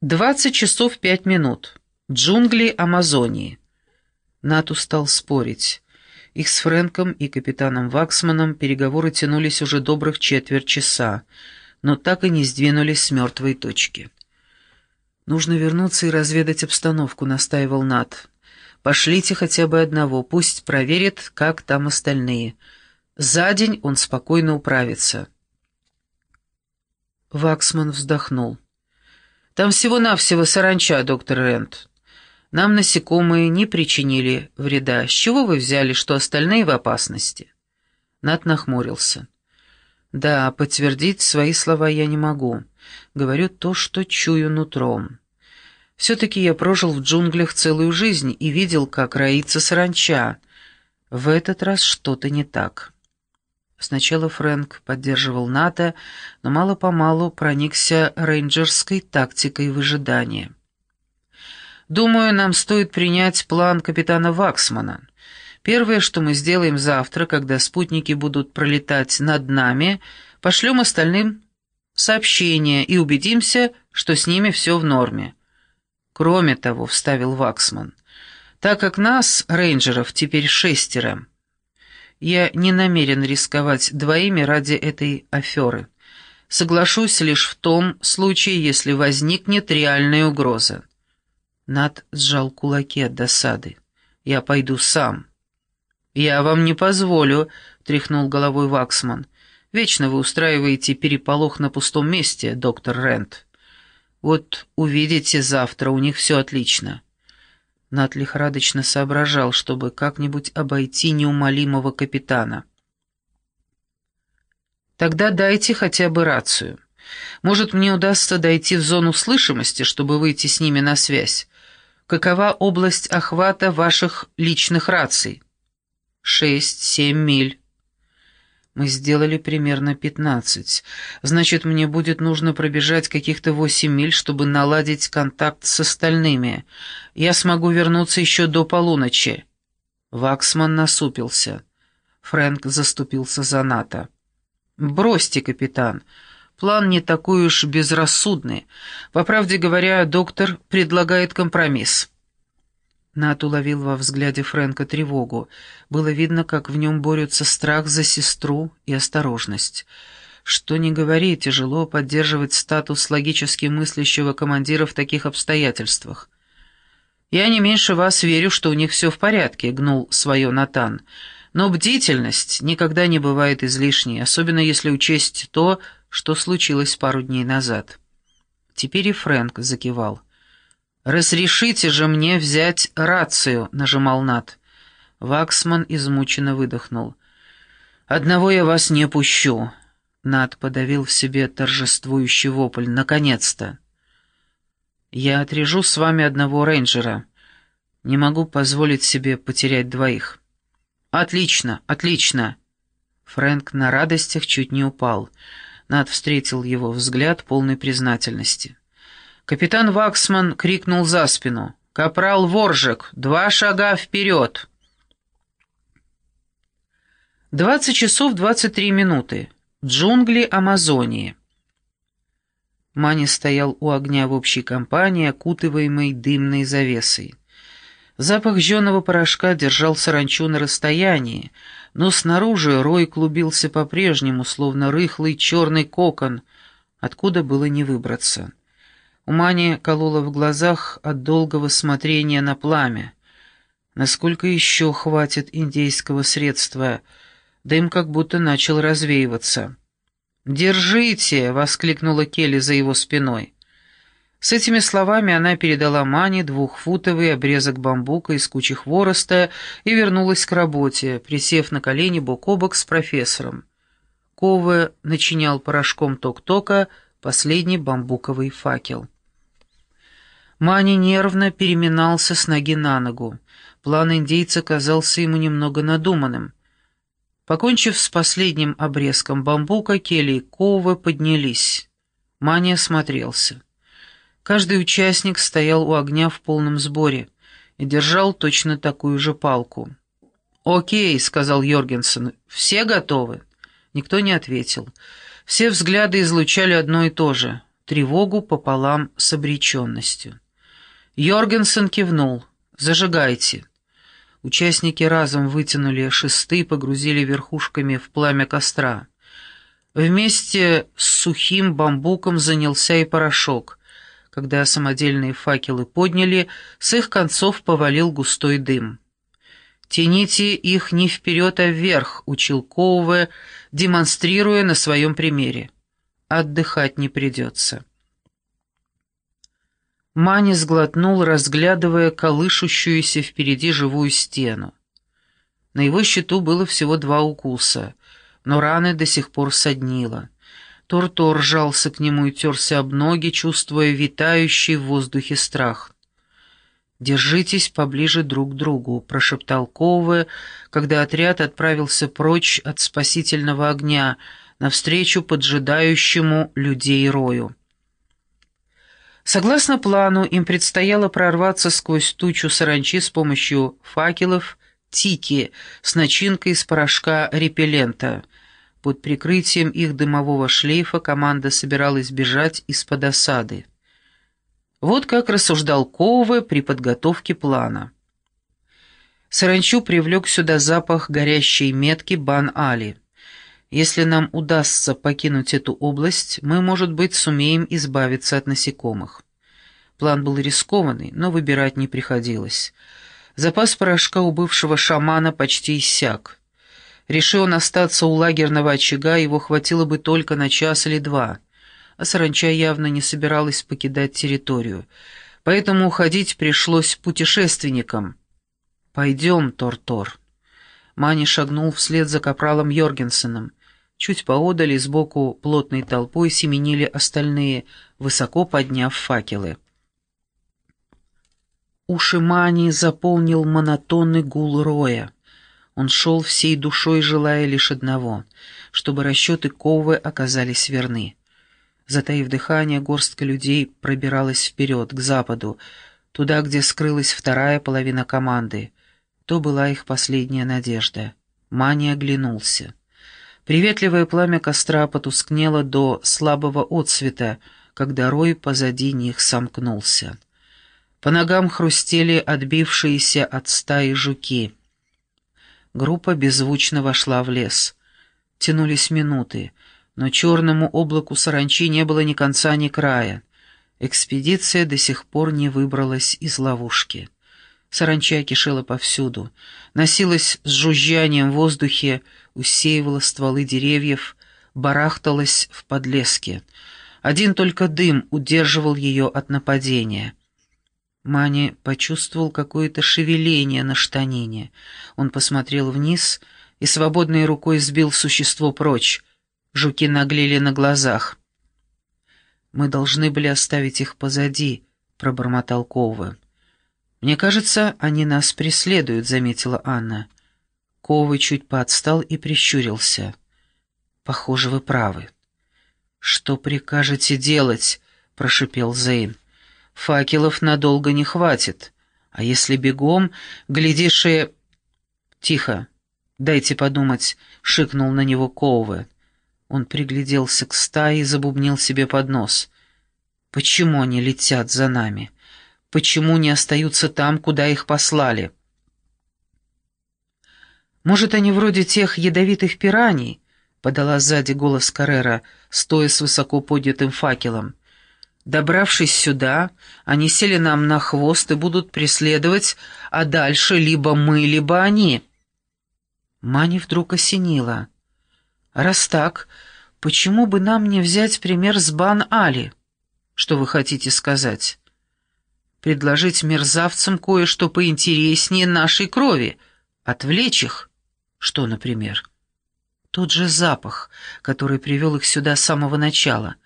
Двадцать часов пять минут. Джунгли Амазонии. Нату стал спорить. Их с Фрэнком и капитаном Ваксманом переговоры тянулись уже добрых четверть часа, но так и не сдвинулись с мертвой точки. «Нужно вернуться и разведать обстановку», — настаивал Нат. «Пошлите хотя бы одного, пусть проверит, как там остальные. За день он спокойно управится». Ваксман вздохнул. Там всего-навсего саранча, доктор Рент. Нам насекомые не причинили вреда. С чего вы взяли, что остальные в опасности?» Нат нахмурился. «Да, подтвердить свои слова я не могу. Говорю то, что чую нутром. Все-таки я прожил в джунглях целую жизнь и видел, как роится саранча. В этот раз что-то не так». Сначала Фрэнк поддерживал НАТО, но мало-помалу проникся рейнджерской тактикой выжидания. «Думаю, нам стоит принять план капитана Ваксмана. Первое, что мы сделаем завтра, когда спутники будут пролетать над нами, пошлем остальным сообщение и убедимся, что с ними все в норме». «Кроме того», — вставил Ваксман, — «так как нас, рейнджеров, теперь шестеро». Я не намерен рисковать двоими ради этой аферы. Соглашусь лишь в том случае, если возникнет реальная угроза. Над сжал кулаки от досады. «Я пойду сам». «Я вам не позволю», — тряхнул головой Ваксман. «Вечно вы устраиваете переполох на пустом месте, доктор Рент. Вот увидите завтра, у них все отлично». Нат лихорадочно соображал, чтобы как-нибудь обойти неумолимого капитана. «Тогда дайте хотя бы рацию. Может, мне удастся дойти в зону слышимости, чтобы выйти с ними на связь. Какова область охвата ваших личных раций?» «Шесть-семь миль». Мы сделали примерно пятнадцать. Значит, мне будет нужно пробежать каких-то восемь миль, чтобы наладить контакт с остальными. Я смогу вернуться еще до полуночи. Ваксман насупился. Фрэнк заступился за НАТО. «Бросьте, капитан. План не такой уж безрассудный. По правде говоря, доктор предлагает компромисс». Нат уловил во взгляде Фрэнка тревогу. Было видно, как в нем борются страх за сестру и осторожность. Что ни говори, тяжело поддерживать статус логически мыслящего командира в таких обстоятельствах. «Я не меньше вас верю, что у них все в порядке», — гнул свое Натан. «Но бдительность никогда не бывает излишней, особенно если учесть то, что случилось пару дней назад». Теперь и Фрэнк закивал. «Разрешите же мне взять рацию», — нажимал Нат. Ваксман измученно выдохнул. «Одного я вас не пущу». Нат подавил в себе торжествующий вопль. «Наконец-то!» «Я отрежу с вами одного рейнджера. Не могу позволить себе потерять двоих». «Отлично, отлично!» Фрэнк на радостях чуть не упал. Над встретил его взгляд полной признательности. Капитан Ваксман крикнул за спину. «Капрал Воржек, два шага вперед!» Двадцать часов двадцать три минуты. Джунгли Амазонии. Мани стоял у огня в общей компании, окутываемой дымной завесой. Запах жженого порошка держал саранчу на расстоянии, но снаружи рой клубился по-прежнему, словно рыхлый черный кокон, откуда было не выбраться. У Мани кололо в глазах от долгого смотрения на пламя. Насколько еще хватит индейского средства? Дым как будто начал развеиваться. «Держите!» — воскликнула Келли за его спиной. С этими словами она передала Мане двухфутовый обрезок бамбука из кучи хвороста и вернулась к работе, присев на колени бок о бок с профессором. Ковы начинял порошком ток-тока последний бамбуковый факел. Мани нервно переминался с ноги на ногу. План индейца казался ему немного надуманным. Покончив с последним обрезком бамбука, Келли и Ковы поднялись. Мани осмотрелся. Каждый участник стоял у огня в полном сборе и держал точно такую же палку. «Окей», — сказал Йоргенсен, — «все готовы?» Никто не ответил. Все взгляды излучали одно и то же. тревогу пополам с обреченностью. Йоргенсен кивнул. «Зажигайте». Участники разом вытянули шесты и погрузили верхушками в пламя костра. Вместе с сухим бамбуком занялся и порошок. Когда самодельные факелы подняли, с их концов повалил густой дым. «Тяните их не вперед, а вверх», — учил Коуве, демонстрируя на своем примере. «Отдыхать не придется». Мани сглотнул, разглядывая колышущуюся впереди живую стену. На его счету было всего два укуса, но раны до сих пор соднило. Тортор ржался к нему и терся об ноги, чувствуя витающий в воздухе страх. «Держитесь поближе друг к другу», — прошептал Ковы, когда отряд отправился прочь от спасительного огня, навстречу поджидающему людей рою. Согласно плану, им предстояло прорваться сквозь тучу саранчи с помощью факелов «Тики» с начинкой из порошка репеллента. Под прикрытием их дымового шлейфа команда собиралась бежать из-под осады. Вот как рассуждал Ковы при подготовке плана. Саранчу привлек сюда запах горящей метки Бан-Али. Если нам удастся покинуть эту область, мы, может быть, сумеем избавиться от насекомых. План был рискованный, но выбирать не приходилось. Запас порошка у бывшего шамана почти иссяк. Решил он остаться у лагерного очага, его хватило бы только на час или два. А саранча явно не собиралась покидать территорию. Поэтому уходить пришлось путешественникам. «Пойдем, Тор-Тор». Мани шагнул вслед за капралом Йоргенсеном. Чуть поодали сбоку плотной толпой семенили остальные, высоко подняв факелы. Уши Мани заполнил монотонный гул роя. Он шел всей душой, желая лишь одного — чтобы расчеты Ковы оказались верны. Затаив дыхание, горстка людей пробиралась вперед, к западу, туда, где скрылась вторая половина команды. То была их последняя надежда. Мани оглянулся. Приветливое пламя костра потускнело до слабого отсвета, когда рой позади них сомкнулся. По ногам хрустели отбившиеся от стаи жуки. Группа беззвучно вошла в лес. Тянулись минуты, но черному облаку саранчи не было ни конца, ни края. Экспедиция до сих пор не выбралась из ловушки. Саранча кишела повсюду, носилась с жужжанием в воздухе, усеивала стволы деревьев, барахталась в подлеске. Один только дым удерживал ее от нападения. Мани почувствовал какое-то шевеление на штанине. Он посмотрел вниз и свободной рукой сбил существо прочь. Жуки наглели на глазах. «Мы должны были оставить их позади», — пробормотал Ковы. «Мне кажется, они нас преследуют», — заметила Анна. Ковы чуть поотстал и прищурился. «Похоже, вы правы». «Что прикажете делать?» — прошипел Зейн. «Факелов надолго не хватит. А если бегом, глядишь и...» «Тихо, дайте подумать», — шикнул на него Коуве. Он пригляделся к стае и забубнил себе под нос. «Почему они летят за нами?» Почему не остаются там, куда их послали. «Может, они вроде тех ядовитых пираний?» — подала сзади голос Каррера, стоя с высоко поднятым факелом. «Добравшись сюда, они сели нам на хвост и будут преследовать, а дальше либо мы, либо они». Мани вдруг осенила. «Раз так, почему бы нам не взять пример с Бан-Али? Что вы хотите сказать?» Предложить мерзавцам кое-что поинтереснее нашей крови, отвлечь их. Что, например? Тот же запах, который привел их сюда с самого начала.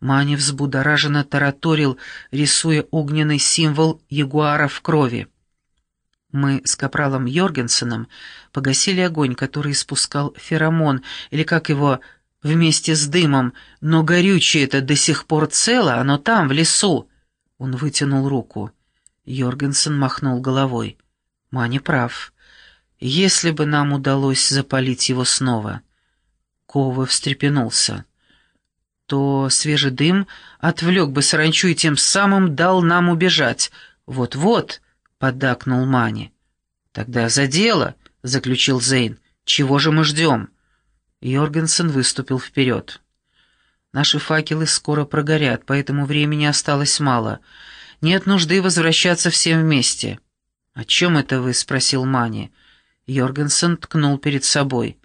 Мани взбудораженно тараторил, рисуя огненный символ ягуара в крови. Мы с капралом Йоргенсеном погасили огонь, который испускал феромон, или как его, вместе с дымом, но горючее это до сих пор цело, оно там, в лесу. Он вытянул руку. Йоргенсен махнул головой. «Маня прав. Если бы нам удалось запалить его снова...» Кова встрепенулся. то свежий дым отвлек бы саранчу и тем самым дал нам убежать. Вот-вот, — поддакнул Мани. «Тогда за дело», — заключил Зейн. «Чего же мы ждем?» Йоргенсен выступил вперед. «Наши факелы скоро прогорят, поэтому времени осталось мало. Нет нужды возвращаться всем вместе». «О чем это вы?» — спросил Мани. Йоргенсен ткнул перед собой.